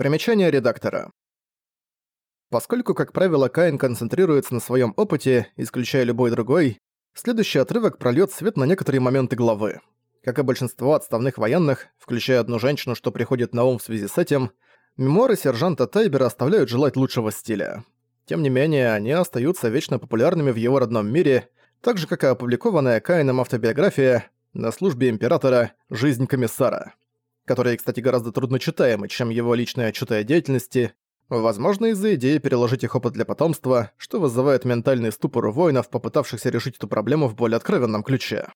Примечание редактора. Поскольку, как правило, Каин концентрируется на своем опыте, исключая любой другой, следующий отрывок прольет свет на некоторые моменты главы. Как и большинство отставных военных, включая одну женщину, что приходит на ум в связи с этим, мемуары сержанта Тайбера оставляют желать лучшего стиля. Тем не менее, они остаются вечно популярными в его родном мире, так же, как и опубликованная Каином автобиография «На службе императора. Жизнь комиссара», которая, кстати, гораздо трудночитаемы, чем его личные отчеты о деятельности, возможно, из-за идеи переложить их опыт для потомства, что вызывает ментальный ступор у воинов, попытавшихся решить эту проблему в более откровенном ключе.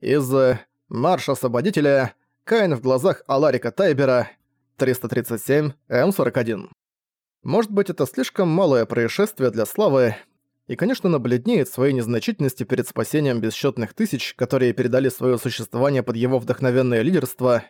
Из Марш Освободителя, Каин в глазах Аларика Тайбера, 337, М41. Может быть, это слишком малое происшествие для славы, и, конечно, набледнеет своей незначительности перед спасением бесчетных тысяч, которые передали свое существование под его вдохновенное лидерство,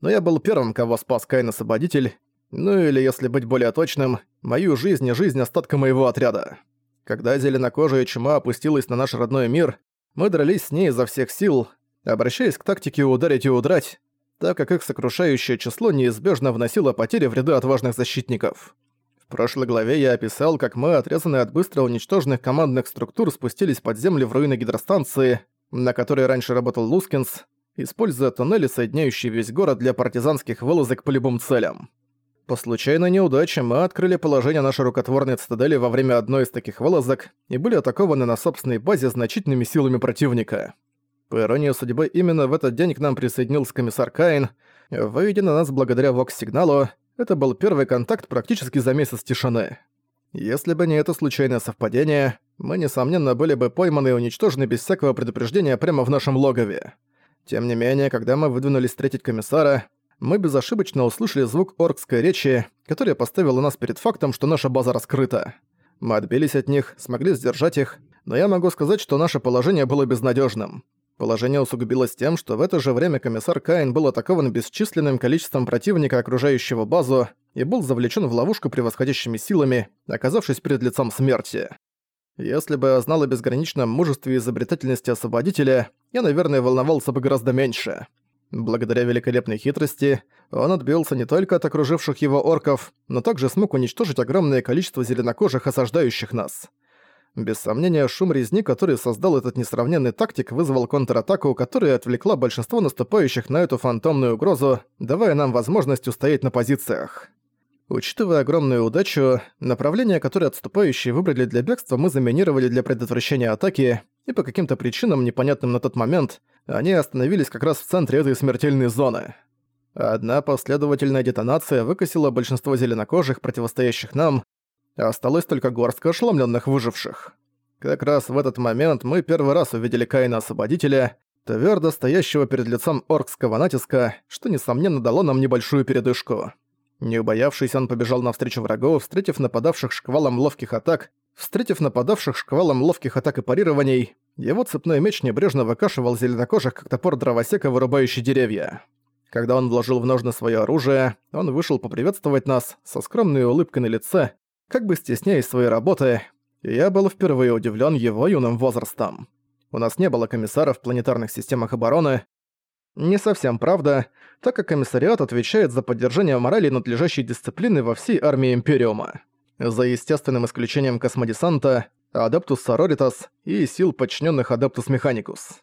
но я был первым, кого спас Каин Освободитель, ну или, если быть более точным, мою жизнь и жизнь остатка моего отряда. Когда зеленокожая чума опустилась на наш родной мир, мы дрались с ней изо всех сил, обращаясь к тактике ударить и удрать, так как их сокрушающее число неизбежно вносило потери в ряды отважных защитников. В прошлой главе я описал, как мы, отрезанные от быстро уничтоженных командных структур, спустились под землю в руины гидростанции, на которой раньше работал Лускинс, используя тоннели, соединяющие весь город для партизанских вылазок по любым целям. По случайной неудаче мы открыли положение нашей рукотворной цитадели во время одной из таких вылазок и были атакованы на собственной базе значительными силами противника. По иронии судьбы, именно в этот день к нам присоединился комиссар Каин. Выйдя на нас благодаря вокс-сигналу, это был первый контакт практически за месяц тишины. Если бы не это случайное совпадение, мы, несомненно, были бы пойманы и уничтожены без всякого предупреждения прямо в нашем логове. Тем не менее, когда мы выдвинулись встретить комиссара, мы безошибочно услышали звук оркской речи, которая поставила нас перед фактом, что наша база раскрыта. Мы отбились от них, смогли сдержать их, но я могу сказать, что наше положение было безнадежным. Положение усугубилось тем, что в это же время комиссар Каин был атакован бесчисленным количеством противника, окружающего базу, и был завлечен в ловушку превосходящими силами, оказавшись перед лицом смерти. Если бы я знал о безграничном мужестве и изобретательности освободителя, я, наверное, волновался бы гораздо меньше. Благодаря великолепной хитрости, он отбился не только от окруживших его орков, но также смог уничтожить огромное количество зеленокожих, осаждающих нас. Без сомнения, шум резни, который создал этот несравненный тактик, вызвал контратаку, которая отвлекла большинство наступающих на эту фантомную угрозу, давая нам возможность устоять на позициях. Учитывая огромную удачу, направление, которое отступающие выбрали для бегства, мы заминировали для предотвращения атаки, и по каким-то причинам, непонятным на тот момент, они остановились как раз в центре этой смертельной зоны. Одна последовательная детонация выкосила большинство зеленокожих, противостоящих нам, Осталось только горстка ошеломленных выживших. Как раз в этот момент мы первый раз увидели Каина Освободителя, твердо стоящего перед лицом оркского натиска, что, несомненно, дало нам небольшую передышку. Не убоявшись, он побежал навстречу врагу, встретив нападавших шквалом ловких атак, встретив нападавших шквалом ловких атак и парирований, его цепной меч небрежно выкашивал зеленокожих, как топор дровосека, вырубающий деревья. Когда он вложил в ножны свое оружие, он вышел поприветствовать нас со скромной улыбкой на лице, как бы стесняясь своей работы, я был впервые удивлен его юным возрастом. У нас не было комиссаров в планетарных системах обороны. Не совсем правда, так как комиссариат отвечает за поддержание морали и надлежащей дисциплины во всей армии Империума. За естественным исключением космодесанта, Адептус Сороритас и сил подчиненных Адептус Механикус.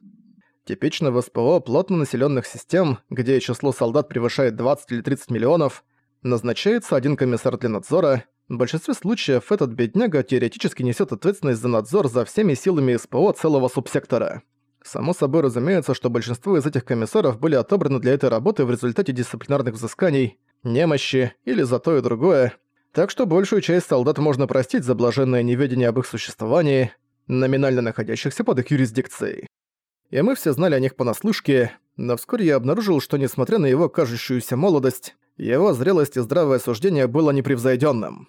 Типично в СПО плотно населенных систем, где число солдат превышает 20 или 30 миллионов, назначается один комиссар для надзора, в большинстве случаев этот бедняга теоретически несет ответственность за надзор за всеми силами СПО целого субсектора. Само собой разумеется, что большинство из этих комиссаров были отобраны для этой работы в результате дисциплинарных взысканий, немощи или за то и другое, так что большую часть солдат можно простить за блаженное неведение об их существовании, номинально находящихся под их юрисдикцией. И мы все знали о них понаслышке, но вскоре я обнаружил, что несмотря на его кажущуюся молодость, его зрелость и здравое суждение было непревзойденным.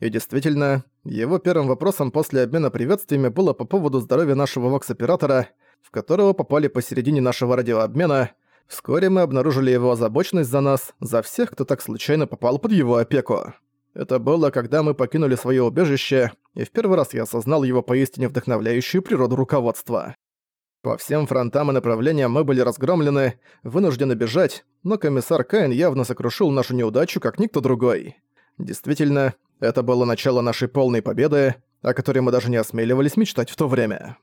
И действительно, его первым вопросом после обмена приветствиями было по поводу здоровья нашего вокс-оператора, в которого попали посередине нашего радиообмена. Вскоре мы обнаружили его озабоченность за нас, за всех, кто так случайно попал под его опеку. Это было, когда мы покинули свое убежище, и в первый раз я осознал его поистине вдохновляющую природу руководства. По всем фронтам и направлениям мы были разгромлены, вынуждены бежать, но комиссар Каин явно сокрушил нашу неудачу, как никто другой. Действительно, это было начало нашей полной победы, о которой мы даже не осмеливались мечтать в то время.